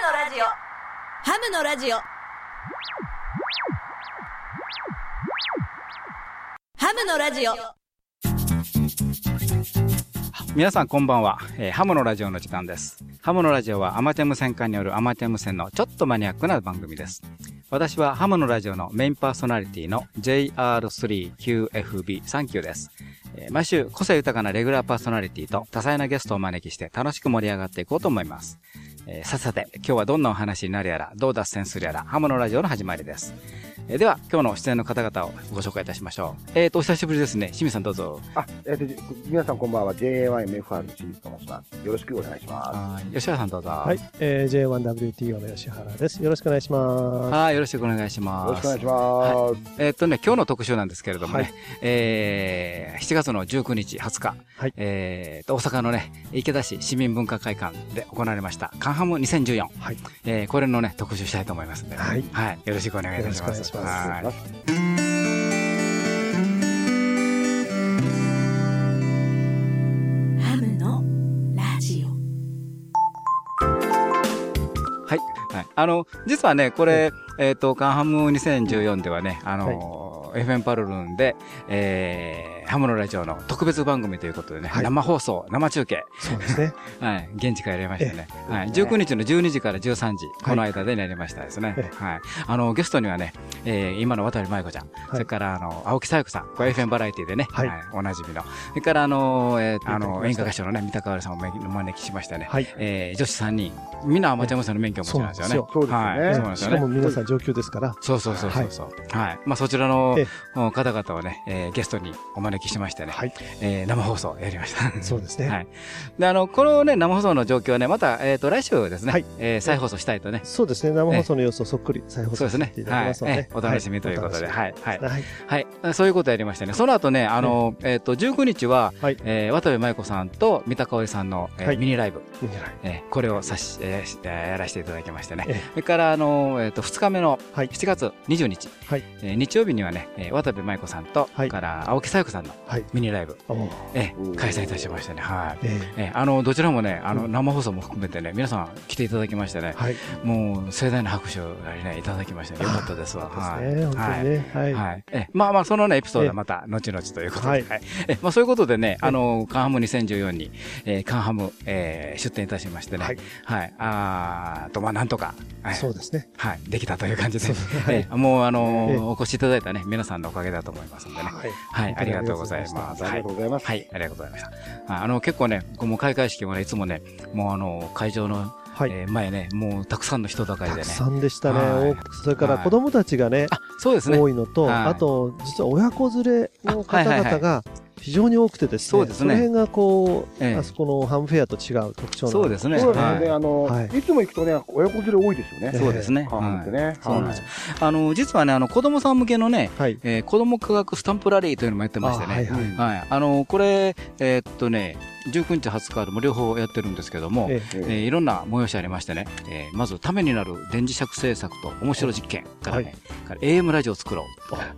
のラジオハムのラジオハムのラジオ皆さんこんばんは、えーハムのラジオの時間です。ハムのラジオはアマチュア無線化によるアマチュア無線のちょっとマニアックな番組です。私はハムのラジオのメインパーソナリティの JR3QFB39 です。えー毎週個性豊かなレギュラーパーソナリティと多彩なゲストをお招きして楽しく盛り上がっていこうと思います。えーさっさて、今日はどんなお話になるやら、どう脱線するやら、ハモのラジオの始まりです。えーでは、今日の出演の方々をご紹介いたしましょう。えーと、お久しぶりですね。清水さんどうぞ。あ、えっ、と、皆さんこんばんは。JA1MFR 清水と申します。よろしくお願いします。はい吉原さんどうぞ。はい、えー、J1WTO の吉原です。よろしくお願いします。はい、よろしくお願いしよます。ろしくお願いします。えーっとね、今日の特集なんですけれどもね、はいえー7月の19日、20日、はいえーと大阪のね、池田市市民文化会館で行われました、カンハム2014、はい。えーこれのね、特集したいと思いますんで、ね、はいよろしくお願いいたします。いしますはいハムのラジオはい。はい。あの、実はね、これ、えっ、と、カンハム2014ではね、あの、FM パルルンで、えー、ハムのラジオの特別番組ということでね、はい。生放送、生中継、そうですね。はい、現地からやりましたね。えはい、19日の12時から13時、この間でやりましたですね。えはい。あの、ゲストにはね、えー今の渡舞子ちゃん、それから、あの、青木さや子さん、これ FM バラエティでね、は、はい。いおなじみの。それから、あの、えーあの、演歌歌手のね、三田香織さんをお招きしましてね、はい。えー女子3人、みんなアマチュア無線の免許を持ちなんですよね。そうですよ。はい。ねそうなんですよね。しかも。皆さん上級ですから。そうそうそうそうそう。はい。まあ、そちらの方々をね、えーゲストにお招きしましてね、はい。えー生放送やりました。そうですね。はい。で、あの、このね、生放送の状況はね、また、えっ、と、来週ですね、はいえー再放送したいとね、そうですね。生放送の様子をそっくり再放送させてい。ただきはいます。ので。えーお楽しみということで、ははい、はいい。。はい。はい。そういうことやりましてね、その後ね、あの、えっ、と、19日は、はい。えー渡部舞子さんと三田香織さんの、えーはいミニライブ、いいんじゃないえーこれをさし、えーやらせていただきましてね。えそれから、あの、えっ、と、2日目のはい。7月20日、はい。えー日曜日にはね、えー渡部舞子さんと、それから青木さや子さんのはい。ミニライブ、おーえーうん開催いたしましてね、はい。ええーあの、どちらもね、あの、うん生放送も含めてね、皆さん来ていただきましてねー、はい。もう盛大な拍手をね、いただきまして、よかったですわ。はい。はい。はい。え、まあまあ、そのね、エピソードはまた、後々ということで。ははいい。え、まあそういうことでね、あの、カンハム2014に、えーカンハム、えー出展いたしましてね。ははいい。あーと、まあなんとか、はい。そうですね。はい。できたという感じでえ、もうあのええお越しいただいたね、皆さんのおかげだと思いますんでね。はい。はい。ありがとうございます。ありがとうございます。はい、ありがとうございました。ああの、結構ね、もう開会式もね、いつもね、もうあの、会場の、はい。えー前ね、もうたくさんの人だかりでね。たくさんでしたね。それから子供たちがね、あ、そうですね。多いのと、はいあと、実は親子連れの方々が非常に多くてですね、そうですねの辺がこう、ええあそこのハムフェアと違う特徴なんそうですね。そうですね、はいあの、はいい、つも行くとね、親子連れ多いですよね。えそうですね。あの、実はね、あの、子供さん向けのね、はい。えー子供科学スタンプラリーというのもやってましてね。あはいはいうんはい。あの、これ、えーっとね、19日、20日あるも両方やってるんですけども、ええーいろんな催しありましてね、えーまず、ためになる電磁石制作と面白実験からね、から AM ラジオを作ろ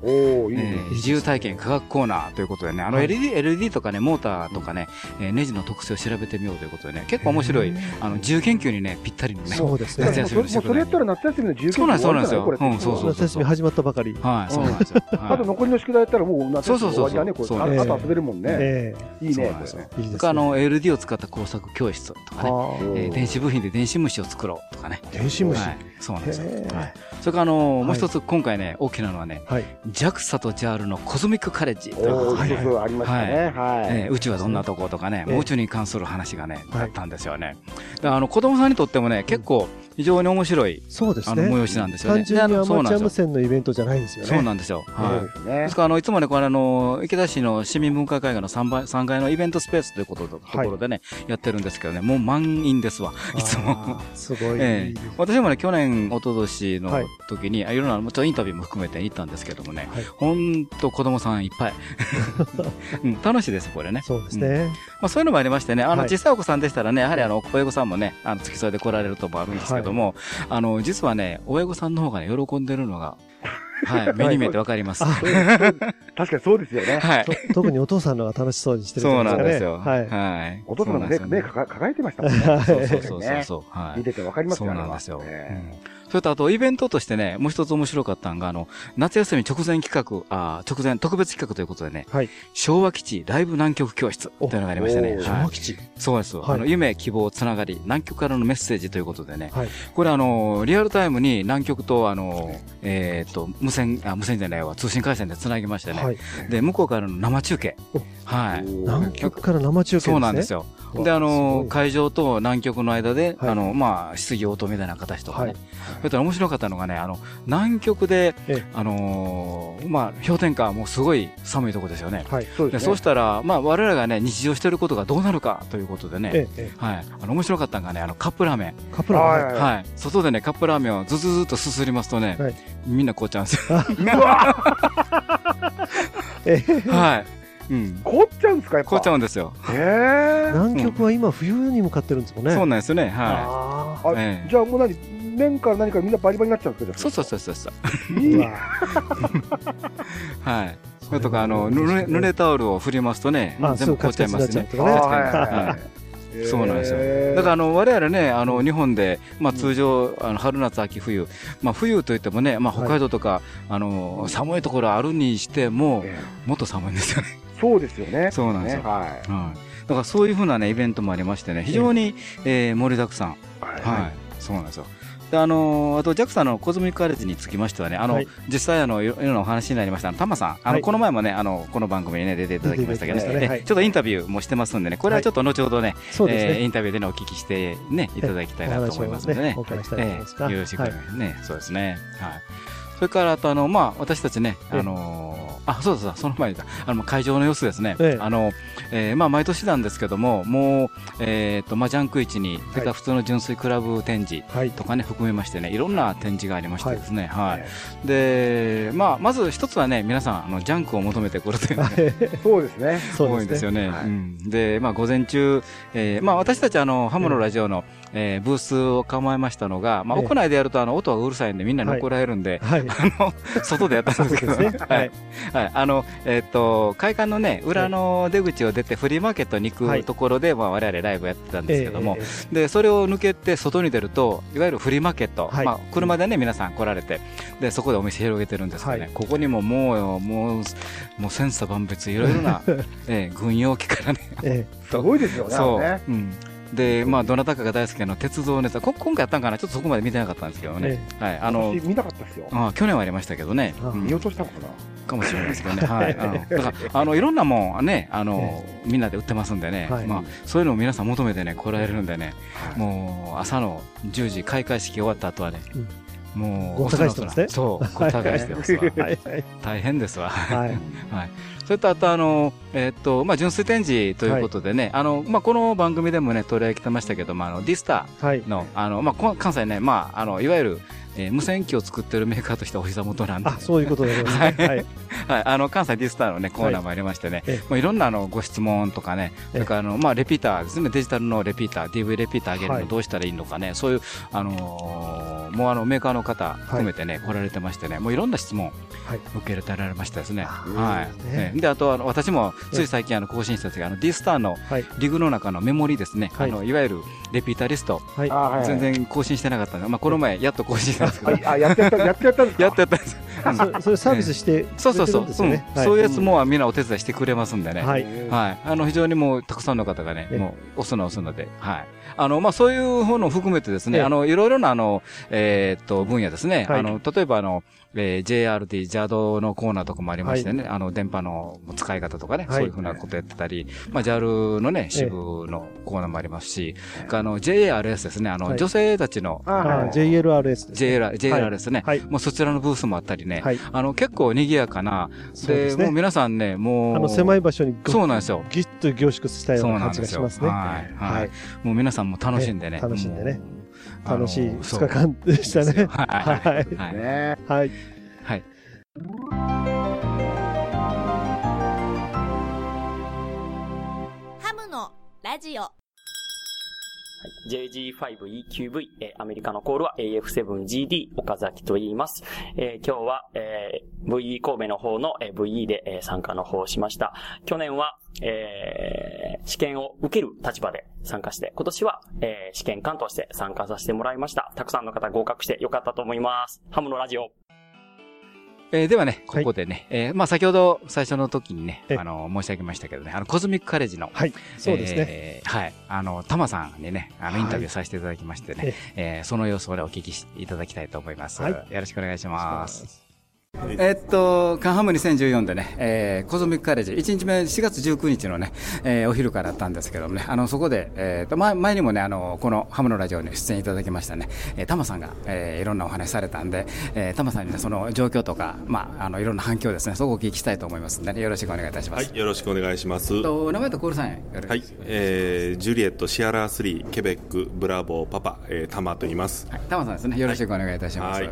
う。おおいいえね。ー自由体験科学コーナーということでね、あのはい LED、LED とかね、モーターとかね、えーネジの特性を調べてみようということでね、結構面白い、あの、自由研究にね、ぴったりのね。そうですね。夏休みもうそもうそれやったら夏休みの19そうなんですそうなんですよこれうんそうそう夏休み始まったばかり。はい、そうなんですよ。あと残りの宿題やったらもう夏休み終わりだね。これそうそうそうああと遊べるもんね。えいいねそうなんですよ。えいいですねそれからあの、LED を使った工作教室とかね、電子部品で電子虫を作ろうとかね。ー電子虫？はい、そうなんですよ。はいそれからあの、はいもう一つ今回ね、大きなのはね、はい。JAXA と JAL のコズミックカレッジということで。はい。えー宇宙はどんなとことかね、宇宙に関する話がね、はいあったんですよね。であの、子供さんにとってもね、結構非常に面白い、あの、そうですね。催しなんですよね。単純にアマチュア無線のイベントじゃないですよね。なんですよ。そうなんですよ。はい。です。から、あの、いつもね、これ、あの、池田市の市民文化会館の3階 ,3 階のイベントスペースということと,、ところでね、やってるんですけどね、もう満員ですわ、いつも。すごい。ええ私もね、去年、一昨年のはい時に、あいろんな、もちろんインタビューも含めて行ったんですけどもね、はいほんと子供さんいっぱい。うん、楽しいです、これね。そうですね。まあ、そういうのもありましてね、あの、はい小さいお子さんでしたらね、やはりあの、親御さんもね、あの、付き添いで来られるともあるんですけども、あの、実はね、親御さんの方がね、喜んでるのが、はい。目に見えてわかります。あ 確かにそうですよね。はい。と特にお父さんのが楽しそうにしてるじそうゃなんですすよ。はい。はい。お父さんもね、目そうなんですよかか抱えてましたもんね。は いそうそうそうそうそう。はい。見ててわかりますそうよなんですよ。それとあと、イベントとしてね、もう一つ面白かったのが、あの、夏休み直前企画、あ直前特別企画ということでね、はい。昭和基地ライブ南極教室というのがありましてね。昭和基地？そうです。はいあの、夢、希望、つながり、南極からのメッセージということでね。はい。これあの、リアルタイムに南極とあの、えっと、無線、あ、無線じゃないわ、通信回線で繋ぎましてね。はい。で、向こうからの生中継お。はい。南極から生中継ですね。そうなんですよ。で、あの、い会場と南極の間で、はいあの、まあ、質疑応答みたいな形とかね。はいそれと面白かったのがね、あの、南極でええ、あのーまあ、氷点下もうすごい寒いとこですよね。はい。で、そうですね。そうしたら、まあ、我々がね、日常してることがどうなるかということでね、はい。あの、面白かったのがね、あの、カップラーメン。え。カップラーメンはいはい。外でね、カップラーメンをずずずっとすすりますとね、はいみんな凍っちゃうんですよ。はい。うん。凍っちゃうんですか、やっぱ。凍っちゃうんですよ。へえ。南極は今冬に向かってるんですもんね。そうなんですよね。はああええじゃあもう何麺から何かみんなバリバリになっちゃうんですかい。そうそうそうそうそう。ーいいうわ はい。それとか、あの、濡れ、濡れタオルを振りますとね、あ全部凍っちゃいますね。そう なんですよだからあの我々ね、あの日本で、まあ、通常、あの春夏秋冬、まあ、冬といってもね、まあ、北海道とか、あの寒いところあるにしても、えもっと寒いんですよね。えそうですよね。そうなんですよねはうん、だからそういうふうなね、イベントもありましてね、非常に、えー盛りだくさん。い。はい、そうなんですよ。で、あのーあと JAXA のコズミックカレッジにつきましてはね、あの、はい実際あの、いろいろなお話になりました、タマさん、あの、はいこの前もね、あの、この番組にね、出ていただきましたけど、ねはいえちょっとインタビューもしてますんでね、これはちょっと後ほどね、そうですね。えーインタビューでね、お聞きしてね、いただきたいなと思いますのでね。ええよろしくおは願いね、そうですね。はい。それから、あと、あの、まあ、私たちね、ええあのーあ、そうだそうだ、その前にだ、あの、会場の様子ですね。ええあの、えーまあ、毎年なんですけども、もう、えっと、まあ、ジャンク市に、それから普通の純粋クラブ展示はい。とかね、含めましてね、いろんな展示がありましてですね、はい。で、まあ、まず一つはね、皆さん、あの、ジャンクを求めてくるというね そうですね。そう多いんですよね。はいうん、で、まあ、午前中、えーまあ、私たち、あの、ハムのラジオの、えーブースを構えましたのが、まあ、ええ。屋内でやると、あの、音がうるさいんで、みんなに怒られるんで、はい。あの、外でやったんですけど、ね。は はい。い。はい。あの、えっ、と、会館のね、裏の出口を出て、フリーマーケットに行はいくところで、まあ、我々ライブやってたんですけども、ええで、それを抜けて外に出ると、いわゆるフリーマーケット、はい。まあ、車でね、皆さん来られて、で、そこでお店広げてるんですけどね、はい。ここにももう、もう、もう千差万別、いろいろな、えー軍用機からね、えすごいですよね。そう、うん。で、まあ、どなたかが大好きなの鉄道ネタ、こ今回やったんかな？ちょっとそこまで見てなかったんですけどね。はい。あの、私見なかったですよ。あ去年はありましたけどね。あうん見落としたのかな。かもしれないですけどね。はい。あの、だから、あの、いろんなもんね、あの、みんなで売ってますんでね。はいまあ、そういうのを皆さん求めてね、来られるんでね。はいもう、朝の10時、開会式終わった後はね、もう、ごった返してますねそう、ごった返してますわ。えはい。はい。大変ですわ。はい。はい。それと、あと、あの、えーっと、まあ、純粋展示ということでね、あの、まあ、この番組でもね、取り上げてましたけども、あの、 D-STAR はい。あの、まあ、こ関西ね、まあ、あの、いわゆる、えー無線機を作ってるメーカーとしてお膝元なんで、あ、そういうことでございますね。はい。はい、あの、関西 D-STAR のね、コーナーもありましてね、ええ。まあ、いろんなあの、ご質問とかね、それからあの、まあ、レピーターですね、デジタルのレピーター、DV レピーター上げるはい。のどうしたらいいのかね、そういう、あのーもうあの、メーカーの方含めてね、来られてましてね、もういろんな質問、はい。受け入れられましたですね。あはい。ね。ね。で、あと、あの、私も、つい最近、あの、更新したんですが、あの、ディスターのはい。リグの中のメモリですね、はい。あの、いわゆるレピーターリスト、はい。あはいはい。全然更新してなかったんで、まあ、この前、やっと更新したんですけど、あ、あやってやった、やってやったんですか？やっとやったんです。そそれサービスしてそうそうそう。うんそういうやつもみんなお手伝いしてくれますんでね。はい。はい。あの、非常にもう、たくさんの方がね、えもう、押すの押すので、はい。あの、まあ、そういうものを含めてですね、ええあの、いろいろな、あの、えーっと、分野ですね。はいあの、例えば、あの、えー JRD、JAD のコーナーとかもありましてね、あの、電波の使い方とかね、はいそういうふうなことやってたり、まあ、JAL のね、支部のコーナーもありますし、あの、JARS ですね、あの、はい女性たちの、あ JLRS ですね。すね。はい。もうそちらのブースもあったりね、はい。あの、結構賑やかな、で、ねもう皆さんね、もう、あの狭い場所にごそうなんですよ。ぎっと凝縮したよそううな感。じがしますね。はい。ははいい。。もう皆さんも楽しんでね。ええ楽しんでね。楽しいあの2日間でしたね。はい。はい。はい。ね。はい。はい。ハムのラジオ JG5EQV、えーアメリカのコールは AF7GD 岡崎と言います。えー今日は、えー VE 神戸の方の、えー VE で、えー参加の方をしました。去年は、えー試験を受ける立場で参加して、今年は、えー試験官として参加させてもらいました。たくさんの方合格してよかったと思います。ハムのラジオ。えーではね、はいここでね、えーまあ先ほど最初の時にね、えあの、申し上げましたけどね、あの、コズミックカレッジの、はい。そうですね。えーはい。あの、タマさんにね、あの、インタビューさせていただきましてね、えーその様子をね、お聞きしいただきたいと思います。はいよろしくお願いします。えっと、カンハム2014でね、えーコズミックカレッジ、1日目4月19日のね、えーお昼からだったんですけどもね、あの、そこで、えーと、前前にもね、あの、このハムのラジオに出演いただきましたね、えータマさんが、えーいろんなお話されたんで、えータマさんにね、その状況とか、まあ、あの、いろんな反響ですね、そこをお聞きしたいと思いますんでね、よろしくお願いいたします。はい、よろしくお願いします。はと名前とコールさんよろしくい、えー、ジュリエット、シアラー3、ケベック、ブラボー、パパ、えー、タマと言います。はい、タマさんですね。よろしくお願いいたします。はい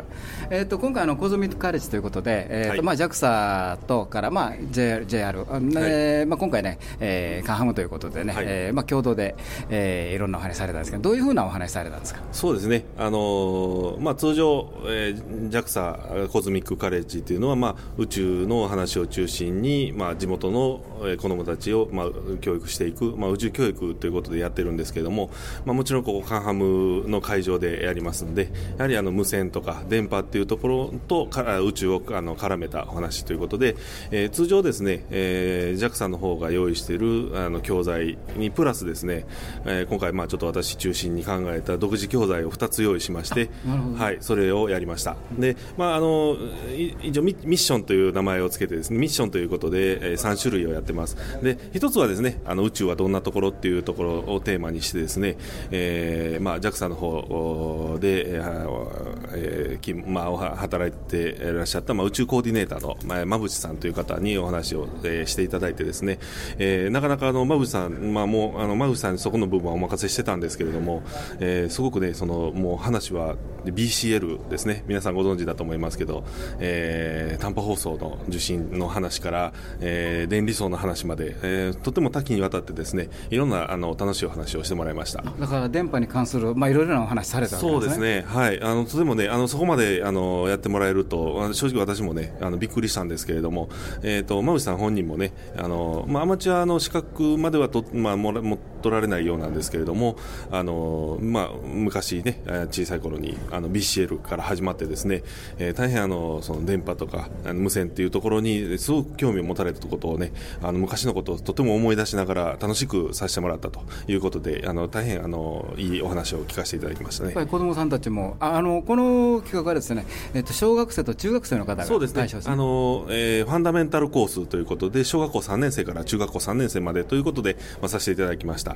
えっ、と、今回、あの、コズミックカレッジということで、えっ、と、はい。まあ、JAXA とから、まあ、JR、JR、あえーまあ、今回ね、えー、カンハムということでね、はい。えーまあ、共同で、えー、いろんなお話されたんですけど、どういうふうなお話されたんですか？そうですね、あのーまあ、通常、えー、JAXA コズミックカレッジというのは、まあ、宇宙の話を中心に、まあ、地元のえー子どもたちを、まあ、教育していく、まあ、宇宙教育ということでやってるんですけれども、まあ、もちろんここカンハムの会場でやりますんでやはりあの無線とか電波っていうところとから宇宙をあの絡めたお話ということで、えー通常ですね、えー JAXA の方が用意しているあの教材にプラスですね、えー今回まあちょっと私中心に考えた独自教材を2つ用意しまして、はい、それをやりました。で、まああのい一応ミミッションという名前をつけてですね、ミッションということで、え3種類をやってます。で、一つはですね、あの宇宙はどんなところっていうところをテーマにしてですね、えーまあ JAXA の方で、えーまあ働いていらっしゃったまあ宇宙コーディネーターのまあ馬淵さんという方にお話を、えーしていただいてですね、えーなかなかあの馬淵さん、まあもうあの馬淵さんにそこの部分はお任せしてたんですけれども、えーすごくねそのもう話は BCL ですね、皆さんご存知だと思いますけど、えー短波放送の受信の話から、えー電離層の話まで、えーとても多岐にわたってですね、いろんなあの楽しいお話をしてもらいました。だから、電波に関する、まあ、いろいろなお話されたわけそうでね。ですすね、はい、あのとてもね、あのそこまであのやってもらえると、正直私もね、あのびっくりしたんですけれども、えー、と馬淵さん本人もね、あのまあ、アマチュアの資格まではと、まあ、もらも取られないようなんですけれども、あのまあ、昔ね、えー小さい頃にあの BCL から始まってですね、えー大変あのその電波とかあの無線っていうところにすごく興味を持たれたことをね、あの昔のことをとても思い出しながら楽しくさせてもらったということで、あの大変あのいいお話を聞かせていただきましたね。やっぱ。り子供さんたちも、ああのこの企画はですね、えっと小学生と中学生の方がそうですね。対象ですね。あの、えーファンダメンタルコースということで小学校3年生から中学校3年生までということで、まあ、させていただきました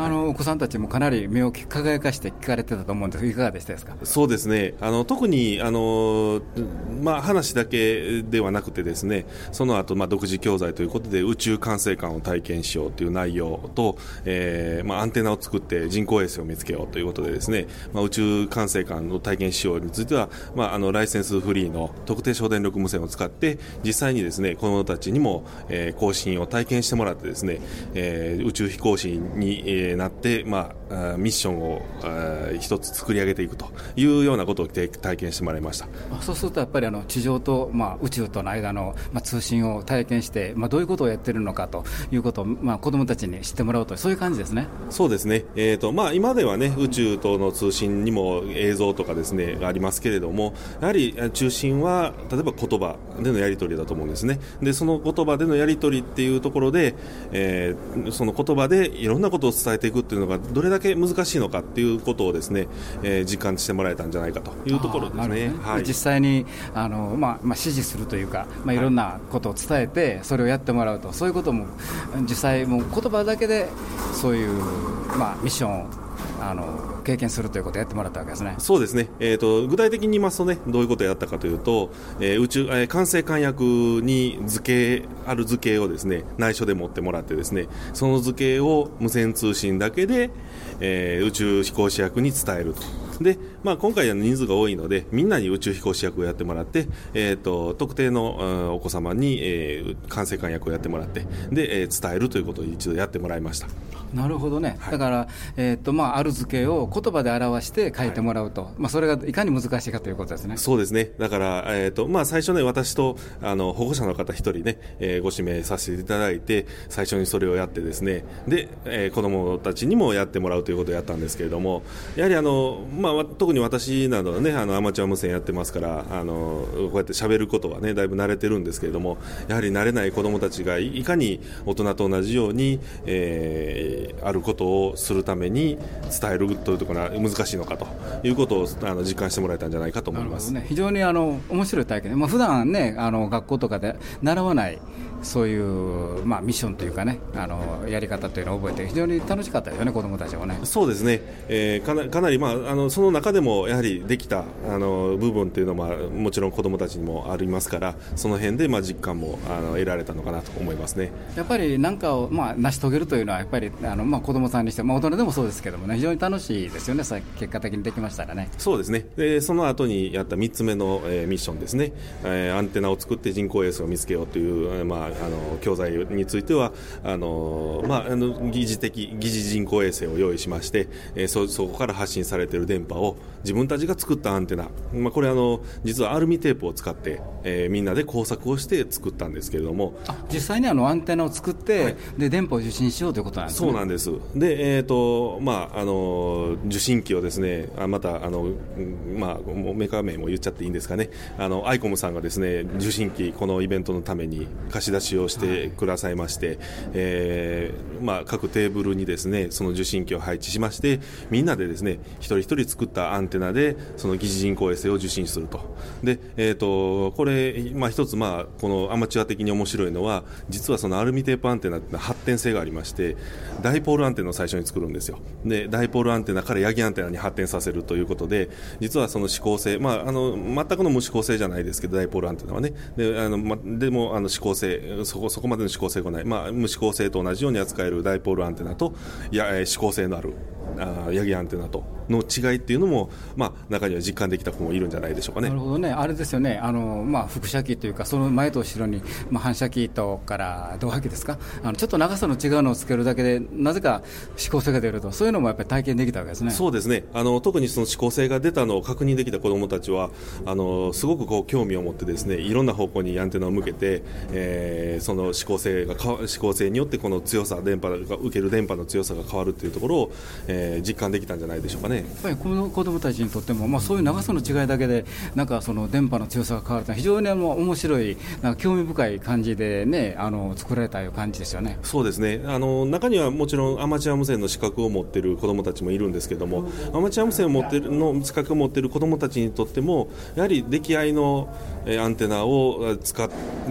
あのお子さんたちもかなり目を輝かして聞かれてたと思うんですがいかがでしたですか？そうですね。あの特にあの、まあ、話だけではなくてですねその後、まあ独自教材ということで宇宙管制官を体験しようという内容と、えーまあ、アンテナを作って人工衛星を見つけようということでですね、まあ、宇宙管制官の体験しようについては、まあ、あのライセンスフリーの特定省電力無線を使って実際にですね子どもたちにも、えー更新を体験してもらってですね、えー宇宙飛行士に、えーなって、まあ、ミッションを一つ作り上げていくというようなことを体体験してもらいました。あそうするとやっぱりあの地上と、まあ、宇宙との間の、まあ、通信を体験して、まあ、どういうことをやってるのかということを、まあ、子どもたちに知ってもらおうとそういう感じですね。そうですね、えーとまあ、今では、ね、宇宙との通信にも映像とかです、ね、がありますけれども、やはりえ中心は例えば言葉でのやり取りだと思うんですね、でその言葉でのやり取りっていうところで、えーその言葉でいろんなことを伝えていくっていうのがどれだけ難しいのかっていうことをですね、えー実感してもらえたんじゃないかというところですね。ね。はい。実際にあの、まあまあ、指示するというか、まあ、いろんなことを伝えて、それをやってもらうと、そういうことも実際、もう言葉だけでそういう、まあ、ミッションをあの経験するということをやってもらったわけですね。そうですね、えー、と具体的に言いますとね、どういうことをやったかというと、えー宇宙、えー管制官役に図形、ある図形をですね内緒で持ってもらって、ですねその図形を無線通信だけで、えー宇宙飛行士役に伝えると。で、まあ、今回は人数が多いので、みんなに宇宙飛行士役をやってもらって、えー、と特定のうんお子様に、えー管制官役をやってもらって、で、えー伝えるということを一度やってもらいました。なるほどね、だから、えーっとまあ、ある付けを言葉で表して書いてもらうと、まあ、それがいかに難しいかということですね。そうですね。だから、えっ、と、まあ、最初ね、私と、あの、保護者の方一人ね、えーご指名させていただいて、最初にそれをやってですね、で、えー子供たちにもやってもらうということをやったんですけれども、やはりあの、まあわ、特に私などはね、あの、アマチュア無線やってますから、あの、こうやって喋ることはね、だいぶ慣れてるんですけれども、やはり慣れない子供たちがいいかに大人と同じように、えーあることをするために伝えるというとこれは難しいのかということをあの実感してもらえたんじゃないかと思います。ね、非常にあの面白い体験で、まあ普段ね、あの学校とかで習わない、そういう、まあ、ミッションというかね、あのやり方というのを覚えて、非常に楽しかったですよね、子どもたちはね。そうですね、えーかなかなり、まあ、あのその中でもやはりできたあの部分っていうのももちろん子どもたちにもありますからその辺でまあ実感もあの得られたのかなと思いますね。やっぱり何かを、まあ、成し遂げるというのは、やっぱりあの、まあ、子どもさんにしても、まあ、大人でもそうですけどもね、非常に楽しいですよね、さ結果的にできましたらね。そうですねでその後にやった3つ目の、えーミッションですね、えーアンテナを作って人工衛星を見つけようという、えーまあ、あの教材についてはあの、まあ、あの疑似的疑似人工衛星を用意しまして、えーそそこから発信されている電波を自分たちが作ったアンテナ、まあ、これあの実はアルミテープを使って、えーみんなで工作をして作ったんですけれども、あ実際にあのアンテナを作って、で電波を受信しようということなんですね。そうなんです。で、えっ、と、まあ、あの、受信機をですね、あまた、あの、うんまあ、もうメーカー名も言っちゃっていいんですかね。あの、アイコムさんがですね、受信機、このイベントのために貸し出しをしてくださいまして、えーまあ、各テーブルにですね、その受信機を配置しまして、みんなでですね、一人一人作ったアンテナで、その疑似人工衛星を受信すると。で、えっ、と、これ、まあ、一つ、まあ、このアマチュア的に面白いのは、実はそのアルミテープアンテナって発展性がありまして、ダイポールアンテナを最初に作るんですよ。で、ダイポールアンテナからヤギアンテナに発展させるということで、実はその指向性、まあ、あの、全くの無指向性じゃないですけど、ダイポールアンテナはね。で、あの、ま、でも、あの、指向性、そこ、そこまでの指向性がない。まあ、無指向性と同じように扱えるダイポールアンテナと、いや、指向性のある、あーヤギアンテナとの違いっていうのも、まあ、中には実感できた子もいるんじゃないでしょうかねなる。ほどね、あれですよね、あのまあ、輻射機というか、その前と後ろに、まあ、反射機とから導波機ですか、あのちょっと長さの違うのをつけるだけで、なぜか指向性が出ると、そういうのもやっぱり体験できたわけですね。そうですねあの特にその指向性が出たのを確認できた子どもたちはあのすごくこう興味を持ってですねいろんな方向にアンテナを向けて、えーその指向性が指向性によってこの強さ電波が受ける電波の強さが変わるというところを、えー実感できたんじゃないでしょうかね。やっぱりこの子どもたちにとっても、まあ、そういう長さの違いだけで、なんかその電波の強さが変わるというのは、非常にあの面白い、なんか興味深い感じでね、あの作られたいう感じですよね。そうですねあの中にはもちろんアマチュア無線の資格を持っている子どもたちもいるんですけどもアマチュア無線を持ってるの資格を持っている子どもたちにとってもやはり出来合いのえーアンテナをえー使っ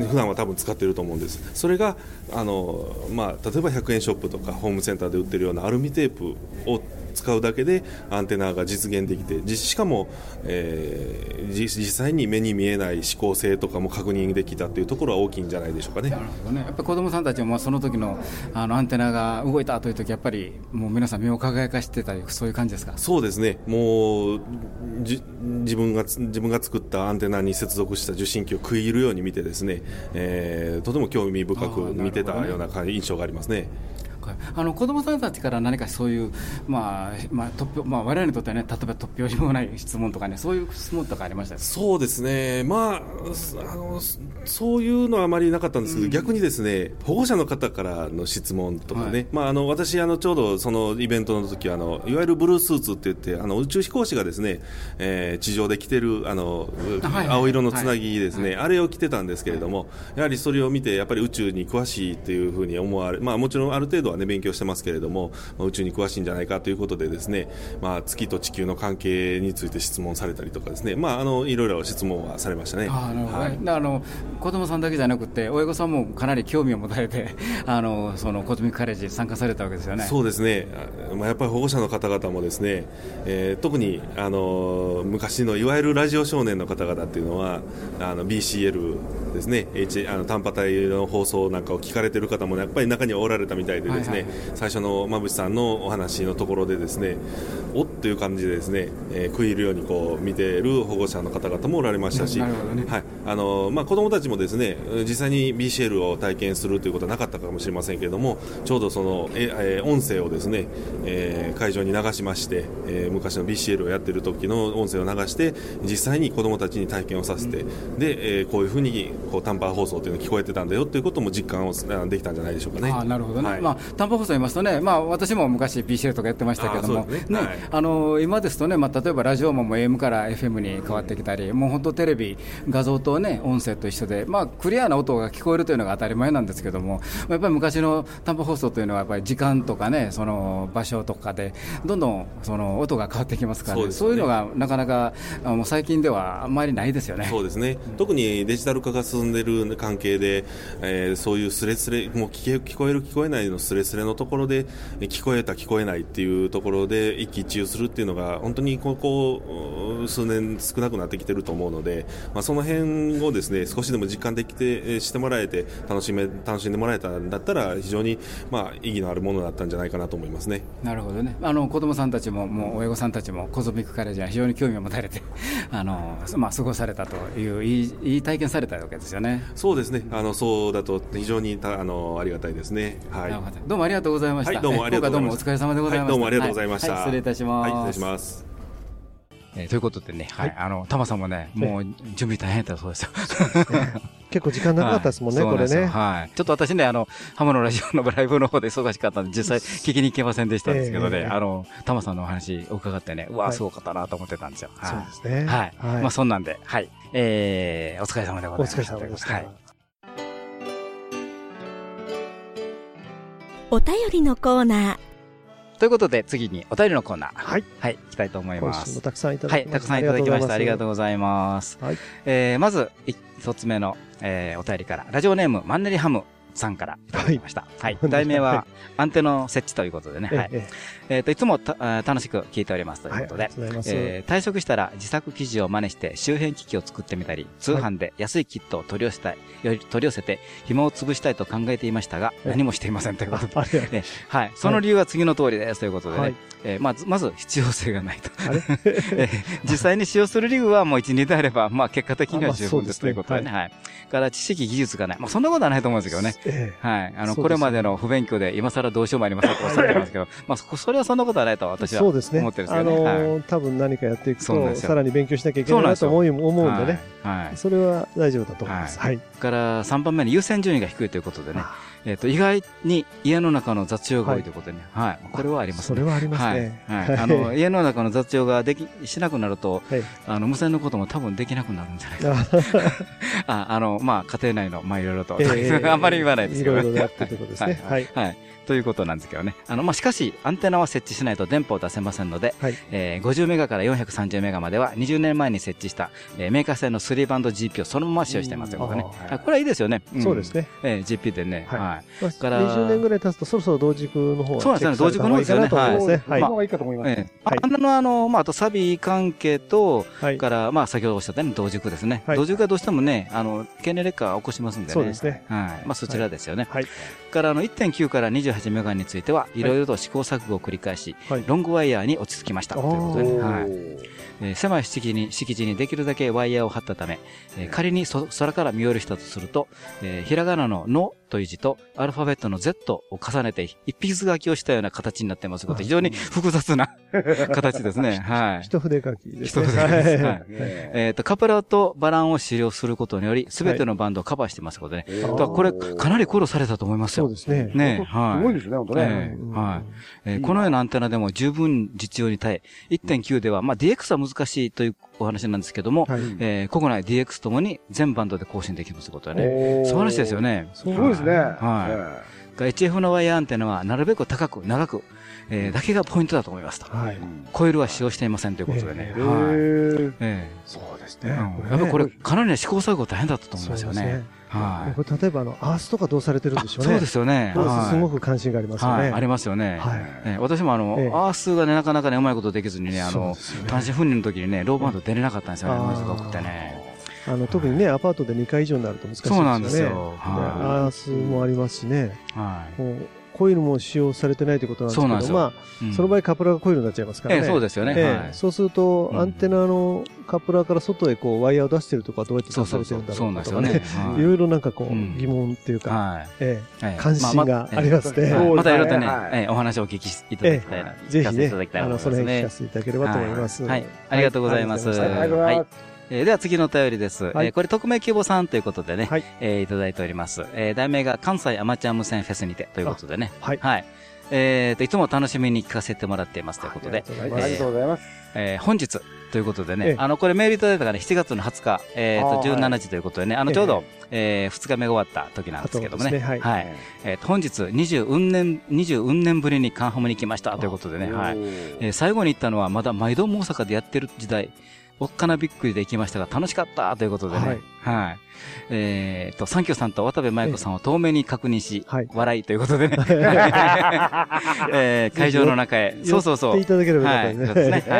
普段は多分使っていると思うんですそれがあの、まあ、例えば100円ショップとかホームセンターで売ってるようなアルミテープを使うだけでアンテナが実現できてじしかも、えーじ実際に目に見えない指向性とかも確認できたというところは大きいんじゃないでしょうかね。なるほどね、やっぱり子どもさんたちもまあその時のあのアンテナが動いたという時やっぱりもう皆さん目を輝かしてたり、そういう感じですか？そうですね、もうじ自分がつ自分が作ったアンテナに接続した受信機を食い入るように見て、ですね、えーとても興味深く見てたような印象がありますね。あの子どもさんたちから何かそういう、まあまあ、突拍まあ、我々にとってはね、例えば突拍子もない質問とかね、そういう質問とかありましたそうですね、まあ、すあのそそういうのはあまりなかったんですけど、逆にですね保護者の方からの質問とかね、はい。まあ、あの私あの、ちょうどそのイベントの時はあのいわゆるブルースーツって言って、あの宇宙飛行士がですね、えー地上で着てるあの、あはいはい青色のつなぎですね、はい。あれを着てたんですけれども、やはりそれを見て、やっぱり宇宙に詳しいっていうふうに思われ、まあ、もちろんある程度は、ね、勉強してますけれども、まあ宇宙に詳しいんじゃないかということで、ですね、まあ、月と地球の関係について質問されたりとかですね、まあ、あのいろいろ質問はされましたね。あーなるほどねはいあの子供さんだけじゃなくて、親御さんもかなり興味を持たれて、あのそのコズミックカレッジに参加されたわけですよね。そうですね、あまあ、やっぱり保護者の方々もですね、えー特にあの昔のいわゆるラジオ少年の方々っていうのはあの BCL ですね、H、あの短波帯の放送なんかを聞かれてる方もやっぱり中にはおられたみたいでですね、はいはい。最初の馬淵さんのお話のところでですねおっという感じでですね、えー食い入るようにこう見ている保護者の方々もおられましたし、はい。あのまあ、子どもたちもですね実際に BCL を体験するということはなかったかもしれませんけれどもちょうどそのえ、えー音声をですね、えー会場に流しまして、えー昔の BCL をやっている時の音声を流して実際に子どもたちに体験をさせて、でえーこういうふうにこう短波放送というのが聞こえてたんだよということも実感をあできたんじゃないでしょうかね。あなるほどね、はい。まあ、短波放送言いますとね、まあ、私も昔 BCL とかやってましたけども、ね。はい。あの今ですとね、まあ、例えばラジオももう AM から FM に変わってきたり、もう本当、テレビ、画像と、ね、音声と一緒で、まあ、クリアな音が聞こえるというのが当たり前なんですけども、やっぱり昔の短波放送というのは、やっぱり時間とかね、その場所とかで、どんどんその音が変わってきますから、ね、そすよね。そういうのがなかなかあの最近ではあんまりないですよね。そうですね、特にデジタル化が進んでいる関係で、えーそういうすれすれ、もう聞け聞こえる、聞こえないのすれすれのところで、え聞こえた、聞こえないっていうところで一喜一憂するっていうのが、本当にここう数年少なくなってきてると思うので、まあ、その辺をですね少しでも実感できてえーしてもらえて楽しめ楽しんでもらえたんだったら非常に、まあ、意義のあるものだったんじゃないかなと思いますね。なるほどね、あの子供さんたちも、もう親御さんたちも、コズミックカレッジには非常に興味を持たれて、あのまあ、過ごされたといういい、いい体験されたわけですよね。そうですねあのそうだと非常にたあのありがたいですね。はいなるほどどうもありがとうございました。はい、どうもありがとうございました。お疲れ様でございました。はい、どうもありがとうございました。はい失礼いたします。はい、失礼します。えーということでね、はい、あの、タマさんもね、もう準備大変だったそうですよ。結構時間長かったですもんね、はいこれね。はい。ちょっと私ね、あの、ハムのラジオのライブの方で忙しかったんで、実際聞きに行けませんでしたんですけどね、ええあの、タマさんのお話を伺ってね、うわ、はいすごかったなと思ってたんですよ。はいそうですね。はい。はいまあ、そんなんで、はい。えー、お疲れ様でございおました。疲れ様でした。はい。お便りのコーナー。ということで、次にお便りのコーナー。はい。はい、行きたいと思います今週も。たくさんいただはい、きました。たくさんいただきました。ありがとううございます。はいえー、まず、い一つ目の、えー、お便りから、ラジオネーム、マンネリハムさんからいただきました。はい。題名はは、アンテナの設置ということでね。はい。ええっと、いつも楽しく聞いておりますとい。いうことでありが。とうございます。えー退職したら自作記事を真似して周辺機器を作ってみたり、通販で安いキットを取り寄せたい、より取り寄せて紐を潰したいと考えていましたが、え何もしていませんということで。はい。その理由は次の通りですということでね。はいえーまず、まず必要性がないと。実際に使用する理由はもう1、2であれば、まあ結果的には十分ですということでね。はい。から知識、技術がない。まあそんなことはないと思うんですけどね。ええはい。あの、これまでの不勉強で今更どうしようもありませんとおっしゃってますけど、まあそそれはそんなことはないと私はそうですね。思ってるんですあけどね。はいのー、多分何かやっていくと、さらに勉強しなきゃいけないなと思うんでね。はい。はいそれは大丈夫だと思います。はい。から3番目に優先順位が低いということでね、あえっ、と、意外に家の中の雑用が多いということでね、はい。これはありますね。それはありますね。はい。はい。あの、家の中の雑用ができ、しなくなると、はいあの、無線のことも多分できなくなるんじゃないかあな。あ、あの、まあ、家庭内の、まあ、いろいろと、ええ あんまり言わないですけどね。いろいろやってということですね。はい。はい。ということなんですけどね。あの、まあ、しかし、アンテナは設置しないと電波を出せませんので、はい。えー50メガから430メガまでは20年前に設置した、えーメーカー製の3バンド GP をそのまま使用していますよ、うん僕ねこれはいいですよね。んそうですね。えー GP でね。はいはい。まあから20年ぐらい経つと、そろそろ同軸の方はそうなんですよねチェックされた方がいいかなと思いますね。はい。同軸の方ですよねはいのがいいかと思います。ええはいあの、あの、まあ、あとサビ関係と、はい。から、まあ、先ほどおっしゃったように同軸ですね。はい同軸はどうしてもね、あの、経年劣化を起こしますんでね。そうですね。はい。まあ、そちらですよね。はい。から、あの、1.9から28メガについては、いろいろと試行錯誤を繰り返し、はい。ロングワイヤーに落ち着きました。ということでね。はい。えー狭い敷地に、敷地にできるだけワイヤーを張ったため、えー仮にそ空から見下ろしたとすると、えーひらがなののという字とアルファベットの Z を重ねて一筆書きをしたような形になってますこと、非常に複雑な 形ですね。はい。一筆書きですね。一筆書きですははいいえっ、と、カプラとバランを使用することにより、すべてのバンドをカバーしてますことで、ね。だからこれ、かなり苦労されたと思いますよそう。ですね。ねはい。すごいですね、本当えね。えはいえーこのようなアンテナでも十分実用に耐え、1.9では、まあ DX は難しいというお話なんですけども、はい。えー国内 DX ともに全バンドで更新できるということはね、素晴らしいですよね。すごいですね。はが HF のワイヤーアンテナはなるべく高く長く、えーだけがポイントだと思いますと。はい。コイルは使用していませんということでね。へはい。ーえそうですえね。うんやっぱりこれ、かなりね試行錯誤大変だったと思いますよねそうですね。はい。これ例えばあの、アースとかどうされてるんでしょうね。そうですよね。すごく関心がありますよはい。ね。ありますよね。はい。えー私もあの、ええアースがね、なかなかね、うまいことできずにね、あの単身赴任の時にね、ローバンド出れなかったんですよね、あーノイズが多くてね。あの、特にね、アパートで2階以上になると難しいですよね。そうなんですよはいアースもありますしね。はい。コイルも使用されてないということなんですけど、まうんあ、その場合カプラーがコイルになっちゃいますからね。ええそうですよね。そうすると、うん。アンテナのカプラーから外へこうワイヤーを出してるとかどうやって出されてるんだろそうとかね。い。いろいろなんかこう、うん。疑問っていうか、はい。ええええ関心がありますね。はいまたいろいろとね、はい。ええお話をお聞きいただきたいな、ぜひねあの、その辺聞か。せていただければと思います。はい。はい。ありがとうございます。はありがとうございえーでは次のお便りです。はい。えーこれ、匿名希望さんということでね、はい。えーいただいております。えー題名が関西アマチュア無線フェスにてということでね。はい。はい。えーと、いつも楽しみに聞かせてもらっていますということで、ありがとうございます。ありがとうございます。えー本日ということでえね。え、あの、これメールいただいたのがね、7月の20日、えーと、あー17時ということでね、あの、ええ。ちょうど、え2日目が終わった時なんですけどもね。あとですね。はい。えーと、本日、20運年、20運年ぶりにカンハムに来ましたということでね、はい。えー最後に行ったのはまだ毎度も大阪でやってる時代、おっかなびっくりで行きましたが楽しかったということでね。はい。えーと、サンキューさんと渡部麻衣子さんを遠目に確認し、はい笑いということでね。えー会場の中へ。そうそうそう寄ってい。ただければよかったですね。はいそうですね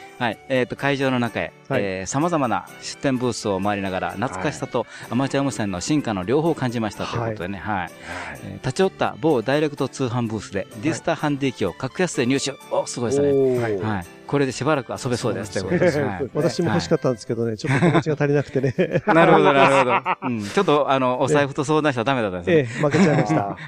えはい。えっ、と、会場の中へ、はいえー様々な出店ブースを回りながら、懐かしさとアマチュア無線の進化の両方を感じましたということでね。はい。えー立ち寄った某ダイレクト通販ブースで、 D-STAR ハンディ機を格安で入手。お、すごいですね。ねはい。これでしばらく遊べそうですということです。はい私も欲しかったんですけどね、ちょっと 気持ちが足りなくてね。なるほど、なるほど。うん。ちょっと、あの、お財布と相談したらダメだったんですね。ええ、負けちゃいました。はい。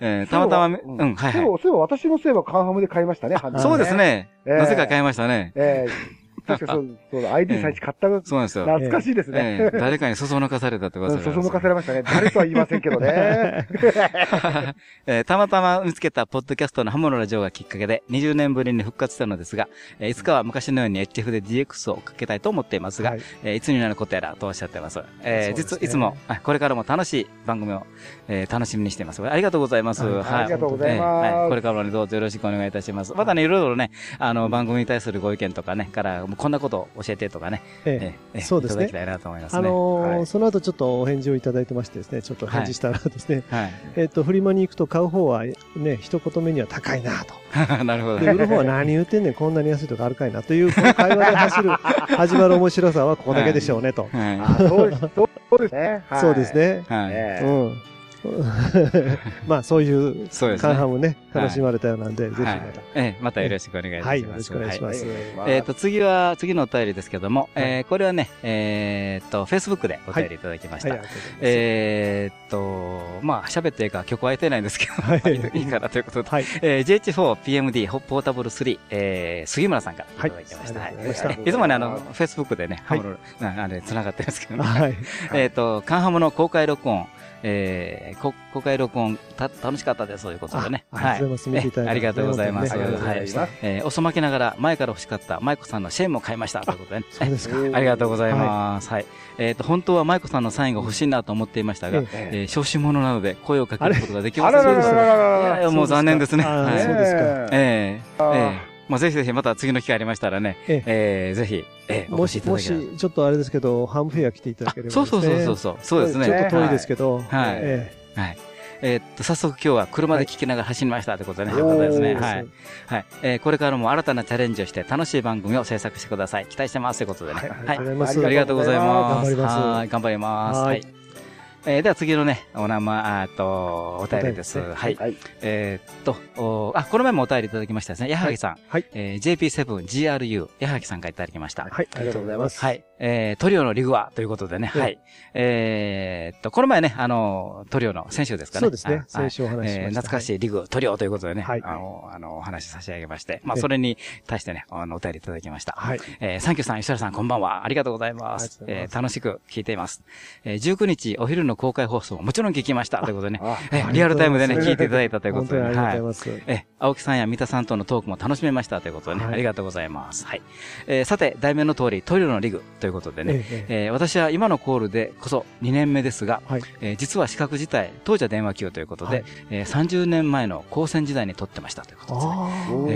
えーたまたまううん、はいはい。そういえば、私のせいはカンハムで買いましたね、そうです。ね。ええなぜか買いましたね。ええ確かそう、そうだ、ID 最初買ったのそうなんですよ。懐かしいですね。ええ誰かにそそのかされたってことですうんそそのかされましたね。誰とは言いませんけどね。えーたまたま見つけたポッドキャストのハモのラジオがきっかけで20年ぶりに復活したのですが、えーいつかは昔のように HF で DX をかけたいと思っていますが、はいえーいつになることやらとおっしゃってます。え実いつも、あこれからも楽しい番組を、えー楽しみにしています。ありがとうございます。はいありがとうございますこれからもね、どうぞよろしくお願いいたします。またね、いろいろね、あの、番組に対するご意見とかね、から、もうこんなことを教えてとかね、そうですねいただきたいなと思いますあね。のその後ちょっとお返事をいただいてましてですね、ちょっと返事したらですね、はい。えっと、フリマに行くと買う方はね、一言目には高いなと。なるほどで、売る方は何言ってんねん、こんなに安いとかあるかいなという、この会話で走る、始まる面白さはここだけでしょうねと。はあそうですね。はいそうです。ね。い。はい。ええうん。まあ、そういう、そうですね。カンハムね、はい楽しまれたようなんで、ぜひまはいた。。ええ、またよろしくお願いいたします。はいよろしくお願いしますはいえっ、と、次は、次のお便りですけども、えーこれはね、えっ、と、Facebook でお便りいただきました。えっと、まあ、喋っていいか曲は空いてないんですけど、はい いいかなということで、はい。えー、GH4PMD ポータブル3、えー、杉村さんからいただきました。はいはいつもね、あの、Facebook でね、はいハムロなあれ、繋がってるんですけどね。はい。えっと、カンハムの公開録音、えー、こ公開録音、た、楽しかったです、ということでね。あありがとうございますありがとうございます。ありがとうございはいます。えー、遅まきながら前から欲しかった舞子さんのシェーンも買いましたということでね。そうですか。ありがとうございます。はい。えっ、と、本当は舞子さんのサインが欲しいなと思っていましたが、ええー、小心者なので声をかけることができまあせんでした。もう残念ですね。はいそうですかええええまあ、ぜひぜひまた次の機会ありましたらね、えええぜひ、ええおもし、越しいただけもしちょっとあれですけど、ハムフェア来ていただければ。そうそうそうそうそう。そうですね。ちょっと遠いですけど、はいえはい。えーっと、早速今日は車で聞きながら走りましたということでね、はいよかったですね。はい。はい。えーこれからも新たなチャレンジをして楽しい番組を制作してください。期待してますということでね。はいありがとうございますありがとうございます。頑張りますはい。えーでは次のね、お名前、あと、お便りです。ねはい。はい。えーっと、おあ、この前もお便りいただきましたですね。矢作さん。はい。えー JP7GRU、矢作さんからいただきました。はい、ありがとうございます。はい。えー、トリオのリグワということでね。ええはい。えーっと、この前ね、あの、トリオの先週ですかね。そうですね。はい先週お話ししました。えー懐かしいリグ、トリオということでね、はいあの、あの、お話し差し上げまして、まあ、ええそれに対してね、あの、お便りいただきました。はい。えーサンキューさん、石原さん、こんばんは。ありがとうございます。えー楽しく聞いています。えー19日、お昼の公開放送ももちろん聞きました。ということでね、あえーリアルタイムでね、聞いていただいたということで、ね、本当にありがとうございはます。えー青木さんや三田さんとのトークも楽しめましたということでね、はいありがとうございます。はい。えーさて、題名の通り、トリオのリグということでね、ええええー私は今のコールでこそ2年目ですが、はいえー実は資格自体、当時は電話級ということで、はいえー30年前の高専時代に取ってましたということですね。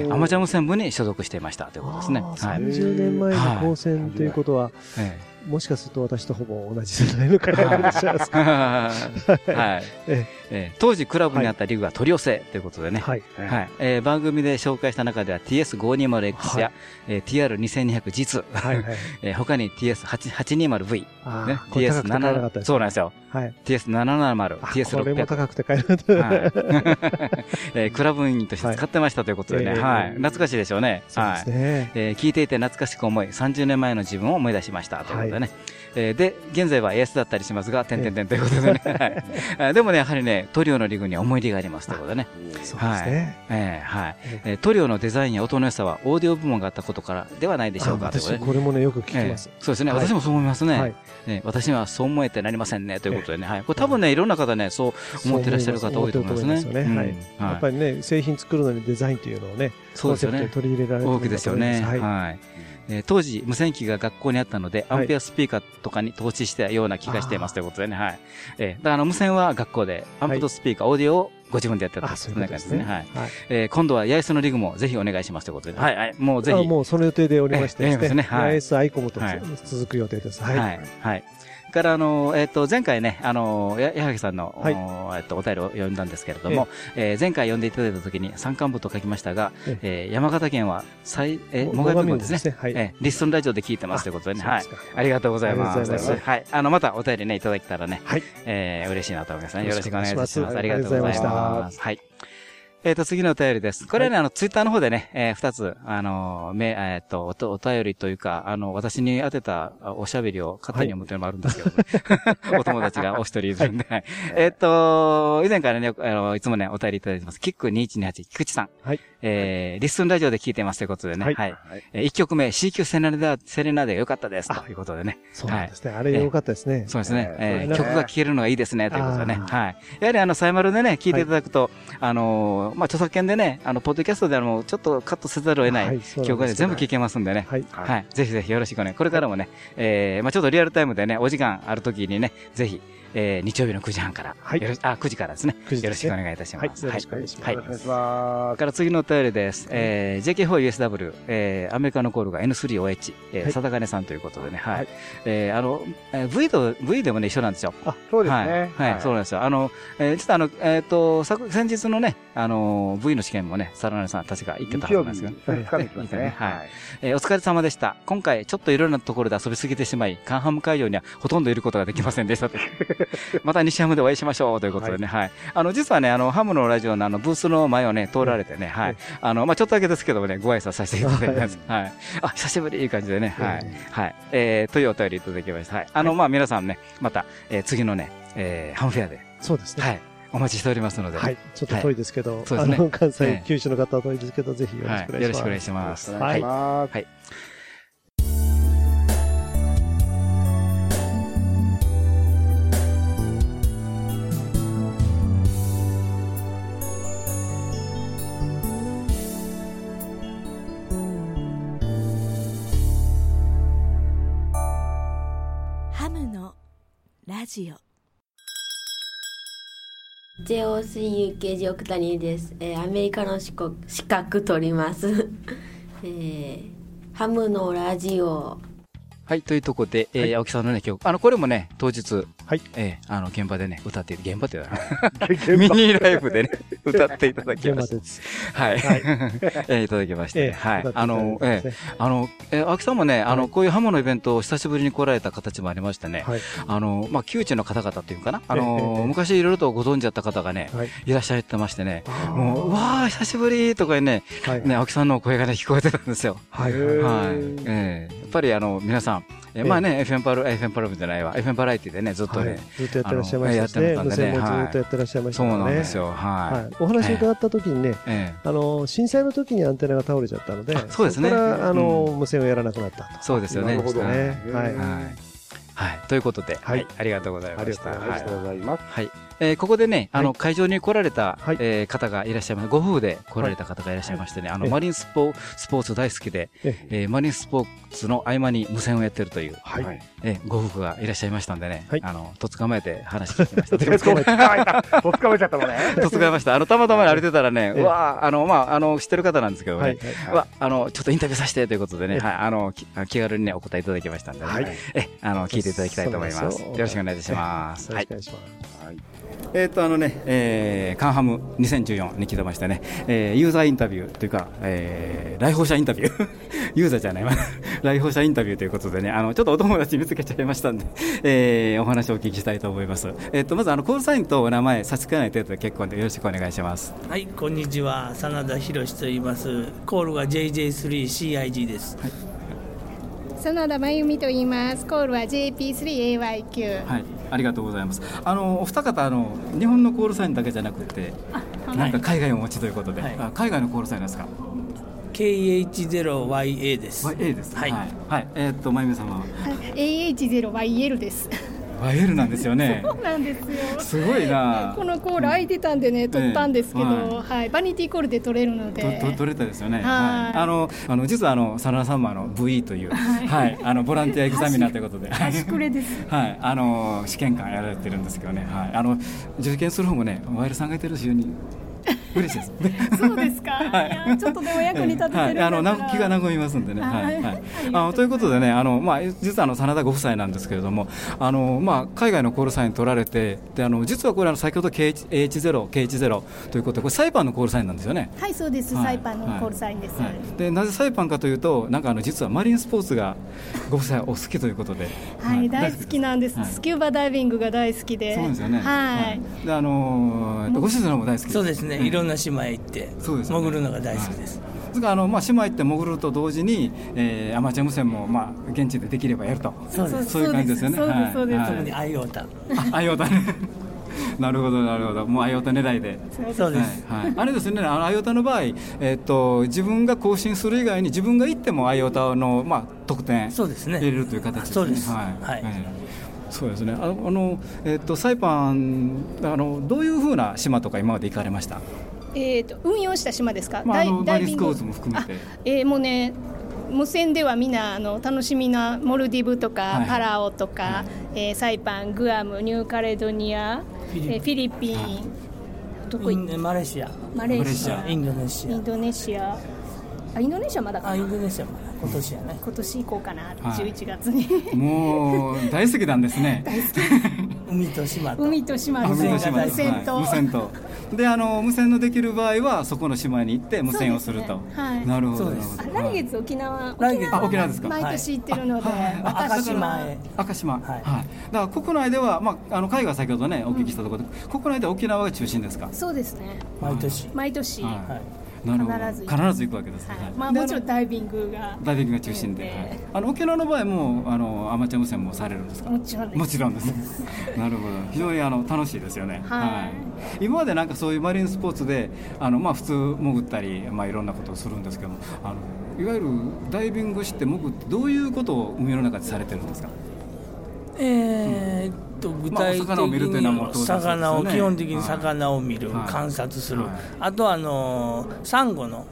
えーアマチュア無線部に所属していましたというあことですね。はい。30年前の高専ということは、えもしかすると私とほぼ同じ世代の方がいらっしゃいます。ーはい。ええー当時クラブにあったリグは取り寄せということでね。はい。はい。えー番組で紹介した中では TS520X や、えー TR2200 実、はい。はい。えー他に TS820V、ね、これ高くて買えなかったで TS7、すそうなんですよ。はい。TS770、あこれも TS600。高くて買えなかった。はい えークラブ員として使ってましたということでね、はい懐かしいでしょうね。そうではいす。ね。えー聞いていて懐かしく思い、30年前の自分を思い出しましたということでね。えーで、現在は AS だったりしますが、点々点ということでね。はい。あでもね、やはりね、トリオのリグには思い入れがありますということでね。そうですね。えーはい。ええ。ートリオのデザインや音の良さはオーディオ部門があったことからではないでしょうかあということで私、これもね、よく聞きます。え。ーそうですね、はい。私もそう思いますね、はい。ね私にはそう思えてなりませんねということでね、はい、これ多分ね、いろんな方ね、そう思ってらっしゃる方多いと思いますね。はいうん。やっぱりね、製品作るのにデザインというのをね、そうですよね。取り入れられてる多くですよね。はい。はいえー当時、無線機が学校にあったので、アンペアスピーカーとかに投資したような気がしていますということでね。はい。えーだから無線は学校で、アンプとスピーカー、オーディオをご自分でやってたあ、そんな。感じですね。はい。はい。えー今度は八重洲のリグもぜひお願いしますということで。はい、はい。もうぜひ。あもうその予定でおりましてですね。ですねはい AS アイコムとはい続く予定です。は。はいい。はい。から、あの、えっ、と、前回ね、あの、や、矢作さんの、はいおえっ、と、お便りを読んだんですけれども、えー前回読んでいただいたときに山間部と書きましたが、ええー山形県は最、えー、も最上部分ですね。すねはいえーリストンラジオで聞いてますということでね。はいありがとうございます。はい。あの、またお便りね、いただけたらね、はい。えー、嬉しいなと思いますね。よよろしくお願いします。ありがとうございましありがとうございた。はい。えっ、と、次のお便りです。これはね、あの、ツイッターの方でね、えー二つ、あの、め、えっ、とおと、お便りというか、あの、私に当てたあおしゃべりを勝手に読むというのもあるんですけど、ね お友達がお一人いるんで、はい えっ、と、以前からね、あの、いつもね、お便りいただいてます。キック2128、菊池さん。はい。えー、リッスンラジオで聞いてますということでね、はいはい。えー一曲目、C 級セレナデ、セレナデが良かったです。ということでね。そうですね。あれ良かったですね。そうですね。ええー曲が聴けるのがいいですね、ということでね。はい。やはりあの、サイマルでね、聞いていただくと、あのー、まあ、著作権でね、あの、ポッドキャストであの、ちょっとカットせざるを得なはい曲がね、全部聴けますんでね。はい。はい。ぜひぜひよろしくお願い。これからもね、えー、まあ、ちょっとリアルタイムでね、お時間ある時にね、ぜひ、えー、日曜日の9時半から、はいよろしあ、9時からですね。9時ですねよろしくお願いいたします。はいよろしくお願いしますはいよろしくお願いします。から次のお便りです。えー、JK4USW、えー、アメリカのコールが N3OH、えー、はいさんということでね、はい。はいえー、あの、えー V と、V でもね、一緒なんですよ。そうですはい。ね。はい、そうなんですよ。あの、えー、実はあの、えっ、と、昨、先日のね、あの、V の試験もね、サラナさん確か行ってたはずなんですよ。2日に来ますね。はいえーお疲れ様でした。今回、ちょっといろいろなところで遊びすぎてしまい、カンハム会場にはほとんどいることができませんでしたという。また西ハムでお会いしましょうということでね、はい。あの、実はね、あの、ハムのラジオのあの、ブースの前をね、通られてね、はい。あの、まあちょっとだけですけどもね、ご挨拶させていただいたんです。はい。あ、久しぶりいい感じでね、はい。はい。えー、というお便りいただきました。はい。あの、まあ皆さんね、また、えー次のね、えーハムフェアで、そうですね。はい。お待ちしておりますので、はい。ちょっと遠いですけど、そうですね関え西え、九州の方は遠いですけど、ぜひよろしくお願いします。はい。よろしくお願いします。お願い。はいジオ JOCUKG 奥谷です、えーアメリカの資格資格取ります、えーハムのラジオ。はい、というところで、えーはい。青木さんのね、曲、あの、これもね、当日、はい。えーあの、現場でね、歌って、現場って言うな現ミ場ニライブでね、歌っていただきました。はい。はい えーいただきまして、ええはいあのえーあの、えー青木さんもね、あの、はいこういうハモのイベントを久しぶりに来られた形もありましてね、はい。あの、まあ、旧知の方々っていうかな、あの、え昔いろいろとご存知だった方がね、はい。いらっしゃってましてね、あーもう、うわー、久しぶりとかね、はい。ね、青木さんの声がね、聞こえてたんですよ。はい。はい。ええやっぱりあの、皆さん、えまあね、FM パル、FM パルムじゃないわ、FM バラエティでね、ずっとね、はいずっとやってらっしゃいましたしね。無線もずっとやってらっしゃいましたそう。なんですよ。ははい。お話伺った時にね、あの、震災の時にアンテナが倒れちゃったので、あそうですねこから、あの、う無線をやらなくなったと。そうですよね。なるほどはい。ねはいはい。はい。ということで、はいはい。ありがとうございました。ありがとうございます。はい。えーここでね、あの、はい会場に来られた、はい。えー方がいらっしゃいます。ご夫婦で来られた方がいらっしゃいましてね、あの、ええマリンスポスポーツ大好きで、ええ。ーマリンスポーツの合間に無線をやってるという、はい。はい。えーご夫婦がいらっしゃいましたんでね、はい。あの、とつかまえて話聞きました。とつかめた。とつかめちゃったのね。とつかめました。あの、たまたま歩いてたらね、ええ。うわあの、まあ、あの、知ってる方なんですけどね、はあの、ちょっとインタビューさせてということでね、ええ。はい、あの、き気軽にね、お答えいただきましたんでね、はい。え、あの、聞いていただきたいと思います。よ。よろしくお願いいたします。はいえーっとあのね、えーカンハム2014に来てましてね、えーユーザーインタビューというか、えー来訪者インタビュー、ユーザーじゃないわ、来訪者インタビューということでね、あのちょっとお友達見つけちゃいましたんで、えーお話をお聞きしたいと思います。えーっとまずあのコールサインとお名前差し支えない程度で結構でよろしくお願いします。はい、こんにちは。真田博と言います。コールが JJ3CIG です。園田真由美と言います。コールは JP3AYQ。はい、ありがとうございます。あのお二方あの日本のコールサインだけじゃなくて、なんか海外をお持ちということで、はいあ海外のコールサインですか？KH0YA です。Y A です。はいはい、えーっとまゆみ様は？AH0YL です。Y L なんですよね。そうなんですよ。すごいな。このコール空いてたんでね、取ったんですけど、ええはい、バニティコールで取れるので。取れたですよね。はいあのあの実はあのサラさんもあの VE というはい、あのボランティアエグザミナーということで。端くれです。はい、あの試験官やられてるんですけどね、はい、あの受験する方もね、ワイルさんがいてるしに嬉しいです。そうですか。いやちょっとでも役に立ててはい、あのな気がな和みますんでね。はい、はいはいあのということでね、あのまあ実はあの真田ご夫妻なんですけれども、あのまあ海外のコールサイン取られて、であの実はこれあの先ほど KH0 KH0 ということでこれサイパンのコールサインなんですよね。はい、そうです。はいサイパンのコールサインです。はいでなぜサイパンかというと、なんかあの実はマリンスポーツがご夫妻お好きということで、はい、大好きなんです、はいスキューバダイビングが大好きで。そうですよね。はい。であのご主人も大好きそうですね。いろんな島へ行ってそうでね潜るのが大好きです。ですからあのまあ島行って潜ると同時に、えーアマチュア無線もまあ現地でできればやると。そうです。そういう感じですよね。そうですそうですはい特にアイオータ。あ、アイオタね。なるほど、なるほど。もうアイオタ狙いで。そうです。はい、はい、あれですね、あのアイオタの場合、えっと、自分が更新する以外に、自分が行ってもアイオタの、まあ、得点。そうですね入れるという形ですね。そうですはい。はいええそうですね。あの、あのえっと、サイパン、あの、どういうふうな島とか、今まで行かれました？えー、と運用した島ですか、まあ、あの、ダイダイビング。も含めて。えーもうね無線ではみんなあの楽しみなモルディブとか、はい。パラオとか、はい。えーサイパン、グアム、ニューカレドニア、フィリピン。えーフィリピン、どこマレーシア、マレーシア。インドネシア。インドネシア、あインドネシアまだかあ、なインドネシアも今年やね。今年行こうかな、はい。11月に。もう、大好きなんですね。海と島と。海と島あと無線島と。無線と、はい。無線と。であの無線のできる場合はそこの島に行って無線をすると。ね。はい。なるほど来月沖縄、来月。あ沖縄ですか？毎年行ってるので、はい。赤島へ。赤島、ははい。い。だから国内では、まあ、あの海外は先ほどねお聞きしたところで、国内では沖縄が中心ですか、そうですね、毎年。毎年、ははい。必ず必ず行くわけですね、はい。はい。まあ、でもちろんダイビングが。ダイビングが中心で、ええ。はい。あの沖縄の場合もあのアマチュア無線もされるんですか？もちろんです。もちろんです。なるほど。非常にあの楽しいですよね。はい。今までなんかそういうマリンスポーツであのまあ普通潜ったりまあいろんなことをするんですけどあのいわゆるダイビングして潜ってどういうことを海の中でされてるんですか？えーっと具体的に魚を基本的に魚を見る、はい観察する、はい。あとはあのサンゴの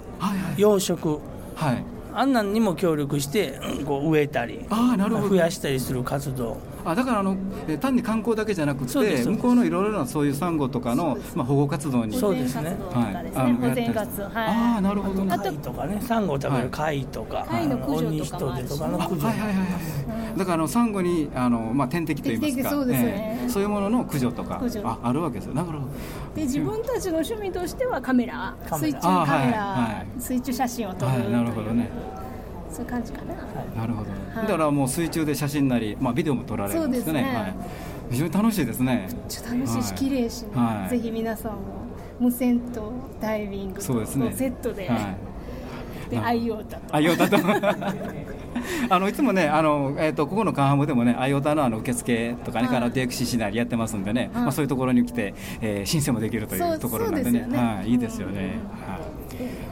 養殖。はい。あんなんにも協力してうんこう植えたり増やしたりする活動あだからあのえ単に観光だけじゃなくて向こうのいろいろなそういうサンゴとかのまあ保護活動に。そうですね。保全活動とかですね、はいあの保全活動。はい。ああなるほど。ねあと貝とかねサンゴを食べる貝とか、貝の駆除とかもあるし。ヒトデとかのあ駆除はいはいはいはい。だからあのサンゴにあの、まあ、天敵といいますか。天敵そうです。ねええ。そういうものの駆除とか。ああるわけですよ。なるほど。で自分たちの趣味としてはカメラ。カメラ。水中カメラ、あはい。はい。水中写真を撮る、はい。なるほどねそういう感じかな、なるほど、はい。だからもう水中で写真なり、まあ、ビデオも撮られるんですよね。そうですね。はい、非常に楽しいですね。ちょっと楽しいし、はい。綺麗しね、はい。ぜひ皆さんも無線とダイビングとそうですね。セットで、はい。でアイオータと。アイオタと。あのいつもねあの、えー、とここのカンハムでもねアイオタのあの受付とかね、はい。から DXCC なりやってますんでね、はい。まあ、そういうところに来て、えー申請もできるといそううところなんでね。ね。はい、いいですよね、はい。うん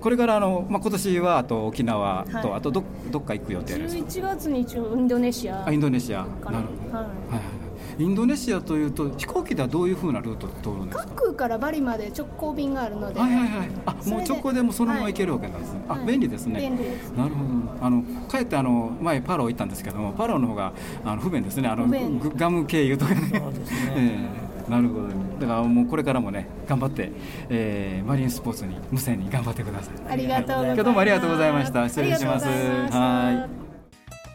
これからあの、まあ、今年はあと沖縄と、はい。あとどどっか行く予定ですか？11月に一応インドネシアあインドネシア。かな。なるほど。はい。はいはいインドネシアというと飛行機ではどういうふうなルートを通るんですか？関空からバリまで直行便があるので、はいはいはい。あもう直行でもそのまま行けるわけなんですね、はい。あ便利ですね。便利です。なるほど。あのかえってあの前パロ行ったんですけどもパロの方があの不便ですね。あの不便。グガム経由とかね。そうですね。ええなるほどね。だからもうこれからもね頑張って、えーマリンスポーツに無線に頑張ってください。ありがとうございます。今日どうもありがとうございました。失礼します。はい。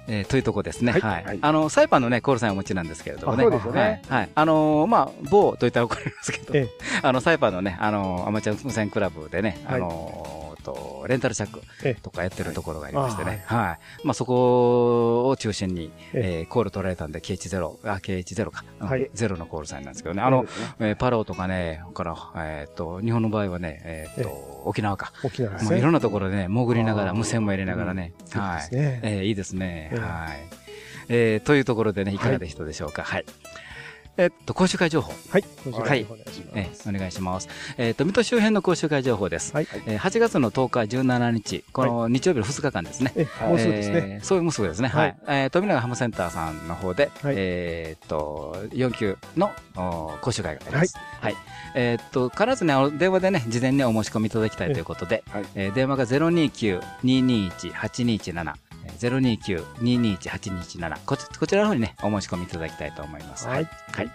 えーというとこですね。はい。はい。はい。あの、サイパンのね、コールさんお持ちなんですけれどもね。あそうですよね。はい。はい。あのーまあ、某と言ったら怒られますけど、えあの、サイパンのね、あのーアマチュア無線クラブでね、はい。あのーと、レンタルシャックえとかやってるところがありましてはいね。はい。まあ、そこを中心に、ええーコール取られたんで、KH0、あ、KH0 か。はいゼロのコールさんなんですけどね。あの、えーパローとかね、から、えっと、日本の場合はね、えっと、沖縄か。沖縄ですね。まあ、いろんなところでね、潜りながら、無線も入れながらね。うんはいいいですねえーいいですね。ええはい。えーというところでね、いかがでしたでしょうか。はい。えっと、講習会情報。はい。今週はいお願いしえます。ーお願いします。えっと、水戸周辺の講習会情報です。はい。えー8月の10日、17日、この日曜日の2日間ですね。え、もうすぐですね。えーそうもうすぐですね。ははいい。えー富永ハムセンターさんの方で、はいえーっと、4級のお講習会があります。はい。えーっと、必ずね、電話でね、事前にお申し込みいただきたいということで、はいえー電話が029-221-8217。029-221-8217こちこちらの方にね、お申し込みいただきたいと思います。はい。はい。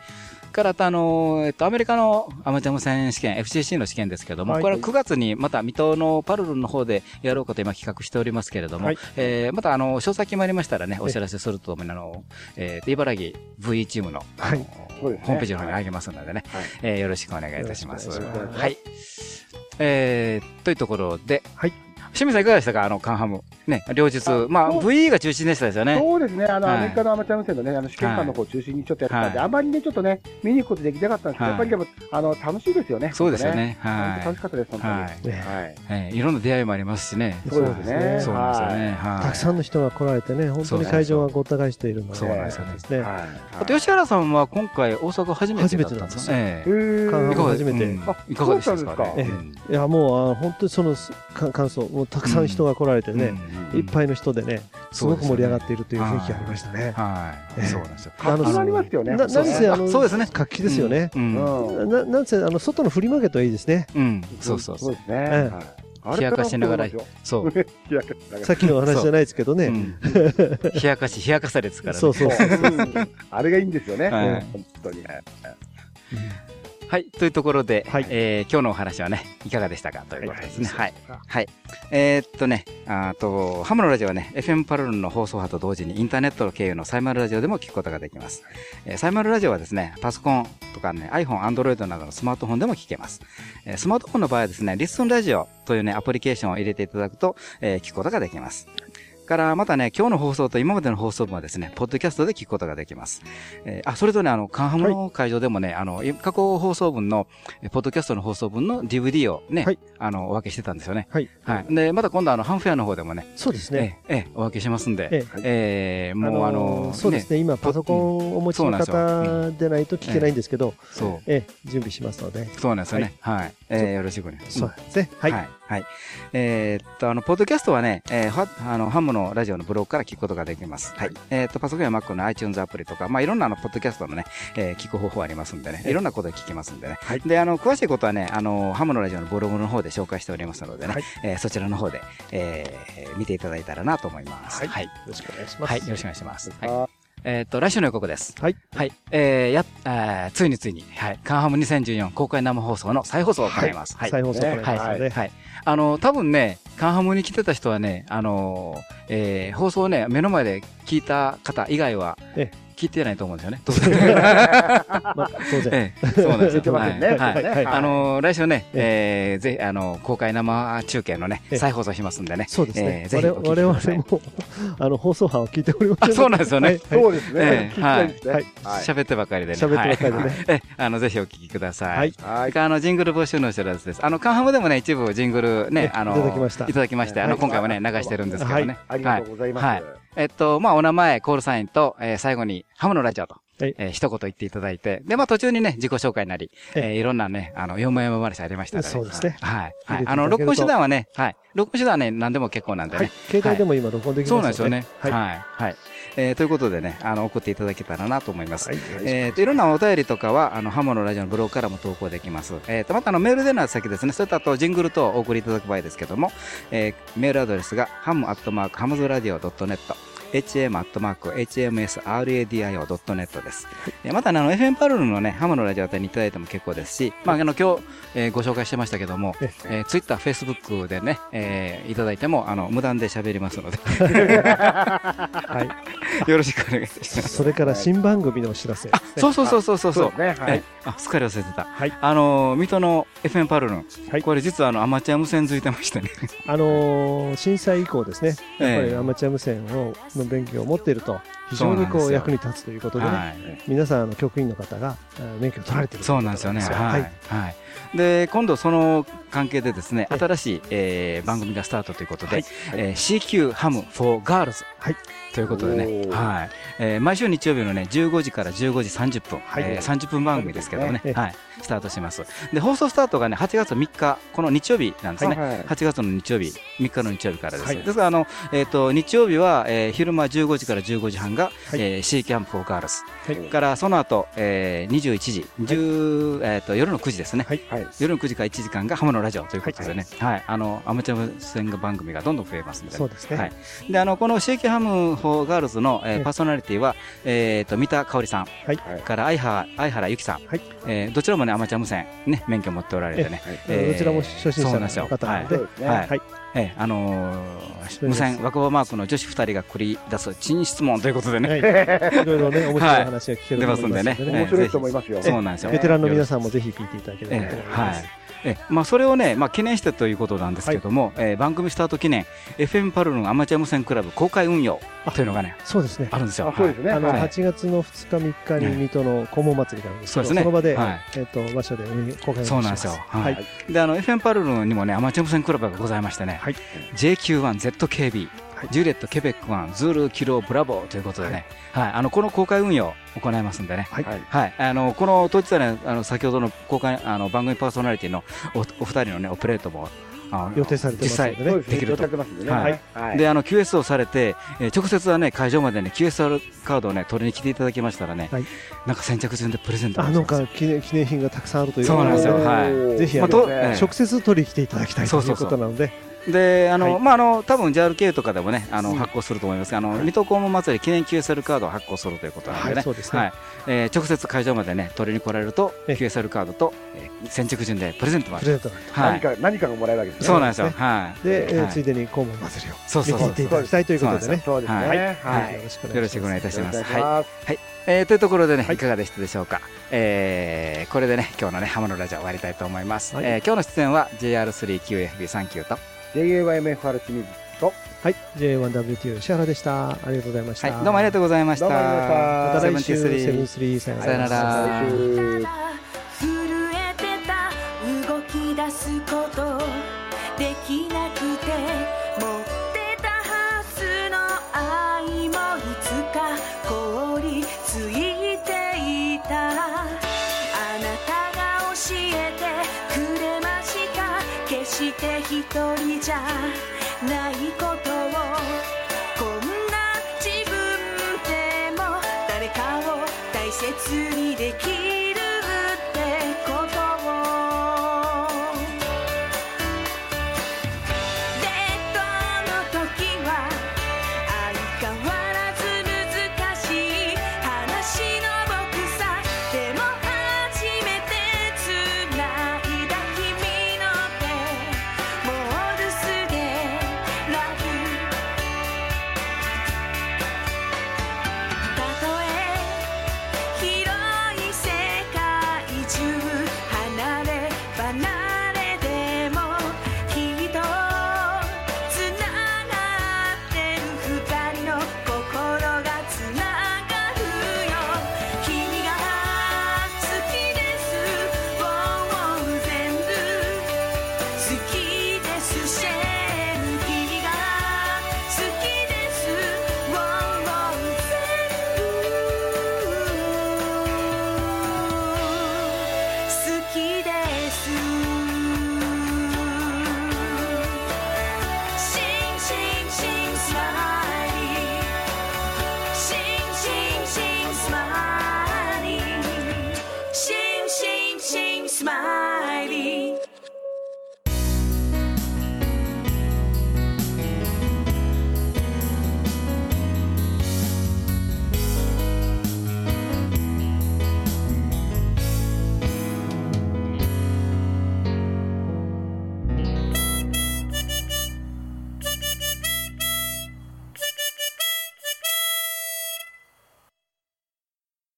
からあのーえっと、アメリカのアマチュア無線試験、FCC の試験ですけども、はいこれは9月にまた水戸のパルルの方でやろうかと今企画しておりますけれども、はいえーまたあの、詳細決まりましたらね、お知らせすると思うあの、えー、茨城 VE チームの、はいねホームページの方にあげますのでね、はいえーよろしくお願いいたしますはい。えー、というところで、はい。清水さんいかがでしたか？あの、カンハム。ね、両日。まあ、そう VE が中心でしたですよね。そうですね、あの、はいアメリカのアマチュア無線のね、あの試験官の方を中心にちょっとやってたんで、はいあまりね、ちょっとね、見に行くことできなかったんですけど、はいやっぱりでも、あの、楽しいですよね。そうですよね。本当はい。楽しかったです、本当に。はいはい。ろんな出会いもありますしね。そうですね。そうなんですよね。はい。たくさんの人が来られてね、本当に会場がごった返しているので、そうなんですよね。あと、吉原さんは今回大阪初めてだったんですね。カンハムえいかが初めてうんあいかがでしたですか？いや、もう、あ本当にその感想、もうたくさん人が来られてね、いっぱいの人でね、すごく盛り上がっているという雰囲気がありましたね。はい。ええそうなんですよ。活気がありますよね。ななんせ、あの、そうですね活気ですよね。うん。うん。ななんせ、あの、外のフリーマーケットはいいですね。うん。そうそうそう。そうですね。冷やかしながらそう。冷やかしながらさっきのお話じゃないですけどね。うん 冷やかし、冷やかされですからね。そうそうそう。うんあれがいいんですよね。はい本当に。はい。というところで、はいえー今日のお話はね、いかがでしたかということですね。はい。はい。えーっとね、あと、ハムのラジオはね、FM パルルンの放送波と同時にインターネット経由のサイマルラジオでも聞くことができます。えーサイマルラジオはですね、パソコンとかね、iPhone、Android などのスマートフォンでも聞けます。えースマートフォンの場合はですね、リッスンラジオというね、アプリケーションを入れていただくと、えー聞くことができます。から、またね、今日の放送と今までの放送分はですね、ポッドキャストで聞くことができます。えーあ、それとね、あの、カンハムの会場でもね、あの、い過去放送分の、えーポッドキャストの放送分の DVD をね、はいあの、お分けしてたんですよね。はい。はい。で、また今度あの、ハンフェアの方でもね、そうですね。ええ、ええお分けしますんで、えええもうあの、そうですね、今、パソコンをお持ちの方でないと聞けないんですけど、そう。ええ、準備しますので。そうなんですよね。はい。ええよろしくね。そうですね。はい。はい。はい。えーっと、あの、ポッドキャストはね、えーは、あの、ハムのラジオのブログから聞くことができます。はい。えーっと、パソコンや Mac の iTunes アプリとか、まあ、いろんなあの、ポッドキャストのね、えー聞く方法ありますんでね、いろんなことで聞きますんでね。はいで、あの、詳しいことはね、あの、ハムのラジオのブログの方で紹介しておりますのでね、はいえーそちらの方で、えー見ていただいたらなと思います。はいはい。よろしくお願いします。はい。よろしくお願いします。はい。あえーっと、来週の予告です。はい。はい。えー、や、えーついについに、はい。カンハム2014公開生放送の再放送を行います。はい。再放送行いますはい。はい。あの、多分ね、カンハムに来てた人はね、あの、えー放送をね、目の前で聞いた方以外はえ、聞いてないと思うんですよね。当然 まあ、当然。ええそうなんですよ。はいあの、来週ね、えーぜひ、あの、公開生中継のね、ええ再放送しますんでね。そうですねえ。ーぜひ我々も、あの、放送波を聞いておりますあそうなんですよねはいそうですね。はいはい喋ってばかりでね。喋ってばかりでねあの、ぜひお聞きください。はい。はい。あの、ジングル募集のお知らせです。あの、カンハムでもね、一部ジングルねえ、あの、いただきましたいただきまして、あの、はい今回はね、流してるんですけどね。ありがとうございます。はいえっと、まあ、お名前、コールサインと、えー最後に、ハムのラジオと、はいえー一言言っていただいて、で、まあ、途中にね、自己紹介なり、ええーいろんなね、あの、よもやま話ありましたので、そうですねはい。はい。あの、録音手段はね、はい。録音手段はね、何でも結構なんでね。はい。携帯でも今録音できそうますので。なんですよね。はい。はい。はい。えーということでね、あの、送っていただけたらなと思います。はい。えーと、いろんなお便りとかは、あの、ハモのラジオのブログからも投稿できます。えーと、またあの、メールでの先ですね、それとあと、ジングルとお送りいただく場合ですけども、えーメールアドレスが、ハムアットマークハムズラディオ .net、ham.hmsradio.net です。えーまたね、あの、FM パルルのね、ハムのラジオ宛てにいただいても結構ですし、まあ、あの、今日、えーご紹介してましたけども、ええー、Twitter、Facebook でね、えーいただいても、あの、無断で喋りますので、はい。よろしくお願いします。それから新番組のお知らせね。そうそうそうそうそう。そうね。はいえ。あ、すっかり忘れてた。はいあのー、水戸の FM パルルン。はいこれ実はあの、アマチュア無線づいてましてね。あのー震災以降ですね、やっぱええりアマチュア無線をの勉強を持っていると、非常にこそう役に立つということでね、はい。皆さん、あの局員の方が免許を取られているそうなんですよね。ははいい。はい。で、今度その関係でですね、新しい、えー番組がスタートということで、えー CQ ハム for Girls。はいということでね、はい。えー毎週日曜日のね、15時から15時30分、はいえー30分番組ですけどね、ええはい。スタートします。で、放送スタートがね、8月3日、この日曜日なんですね。はい8月の日曜日、3日の日曜日からです。はいですから、あの、えっ、と、日曜日は、えー昼間15時から15時半が、はいえー CQ ham for girls。はいから、その後、えー21時、10えっ、と、夜の9時ですね。はいはい。夜の9時から1時間がハムのラジオということでね、はい、あの、アマチュア無線番組がどんどん増えますので、そうですね。はい。で、あの、このシーキハムフォーガールズの、えーええパーソナリティは、えっ、と、三田香織さん、はい。から相原、相原由紀さん、はい。えーどちらもね、アマチュア無線、ね、免許持っておられてね、えーどちらも初心者の方なので。はい。はい。えーあのー無線若葉マークの女子2人が繰り出す珍質問ということでね、はい、いろいろね、面白い話が聞けると思いますので、出ますんでね。面白いと思いますよ。そうなんですよ。ベテランの皆さんもぜひ聞いていただければと思いええはます。い。えまあ、それをね、まあ、記念してということなんですけども、えー番組スタート記念 FM パルルンアマチュア無線クラブ公開運用というのがねそうですね。あるんですよ。あ、そうですね。あのはい。8月の2日、3日に水戸の黄門祭りがあるんですけど、そうですね。その場で、はい。えっと場所で公開そうなん。ですよ。はい。はい。であの FM パルルンにもねアマチュア無線クラブがございましてね、はい。JQ1ZKB、ジュリエットケベック1ズールキロブラボーということでね、はい。あのこの公開運用を行いますんでね、はい。はい、あのこの当日はねあの先ほどの公開あの番組パーソナリティのおお二人のねオペレートも予定されてますのでね。できると。であの、QS をされて、えー直接はね、会場までね、QSR カードをね、取りに来ていただきましたらね、はい。なんか先着順でプレゼントあのか記念記念品がたくさんあるというそうなんですよ。はい。ぜひ、まあ直接取りに来ていただきたいということなので、で、あの、はいまあ、あの、多分 JRK とかでもね、あの、うん発行すると思いますが、あの、水戸黄門祭り記念 QSL カードを発行するということなんでね、はいそうですねはいえー直接会場までね、取りに来られると、ええ QSL カードと、えー先着順でプレゼントがプレゼントがはい。何か、何かがもらえるわけですね。そうなんですよ。ねはい。で、えーはいついでに黄門祭りを見に行っていただきたいということでね。そうですね。はいはい。はいよろしくおよ願いいいたします。お願いしはい。えーというところでね、はいい、かがでしたでしょうか。えーこれでね、今日のね、ハムのラジオ終わりたいと思います。はいえー今日の出演は JR3QFB39 と、JAYMFR 清水と、はい、J1WTO 石原でした。ありがとうございました。はい、どうもありがとうございました。どうもありがとうございました。来週、73セブンスリーさよなら。震えてた。動き出すこと。できなくて一人じゃないことを。こんな自分でも誰かを大切にできる。